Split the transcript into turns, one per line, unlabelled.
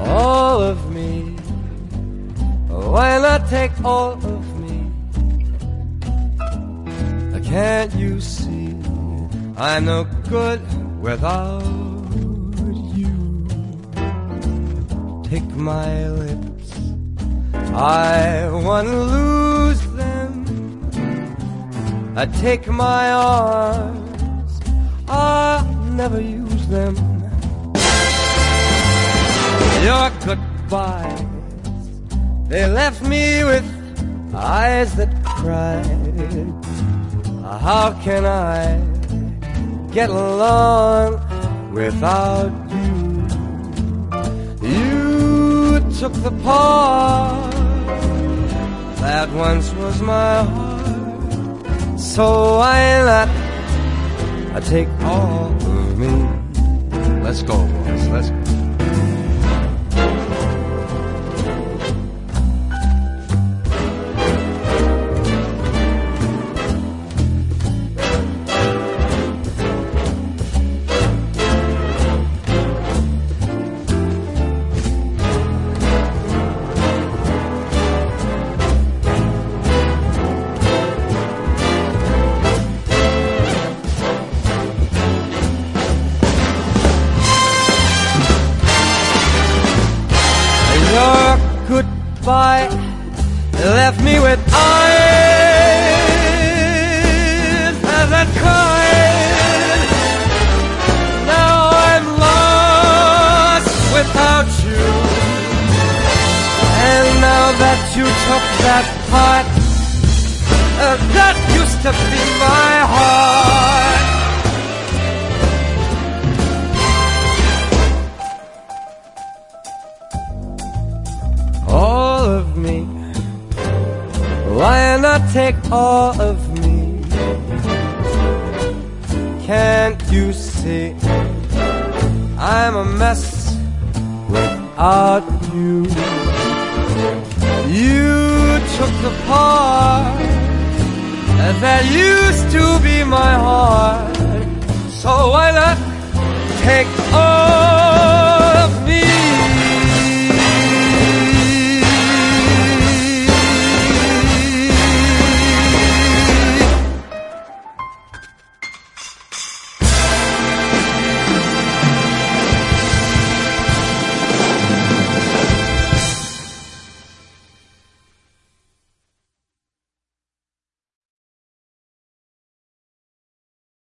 All of me, why not take all of me? Can't you see I'm no good without you? Take my lips, I wanna lose I take my arms, I'll never use them. Your goodbyes, they left me with eyes that cried. How can I get along without you? You took the part that once was my heart, so why not I take all of me? Let's go, boys. Let's go. Goodbye left me with eyes that cried. Now I'm lost without you. And now that you took that part uh, that used to be my heart. Me. Why not take all of me? Can't you see I'm a mess without you? You took the part that used to be my heart, so why not take all?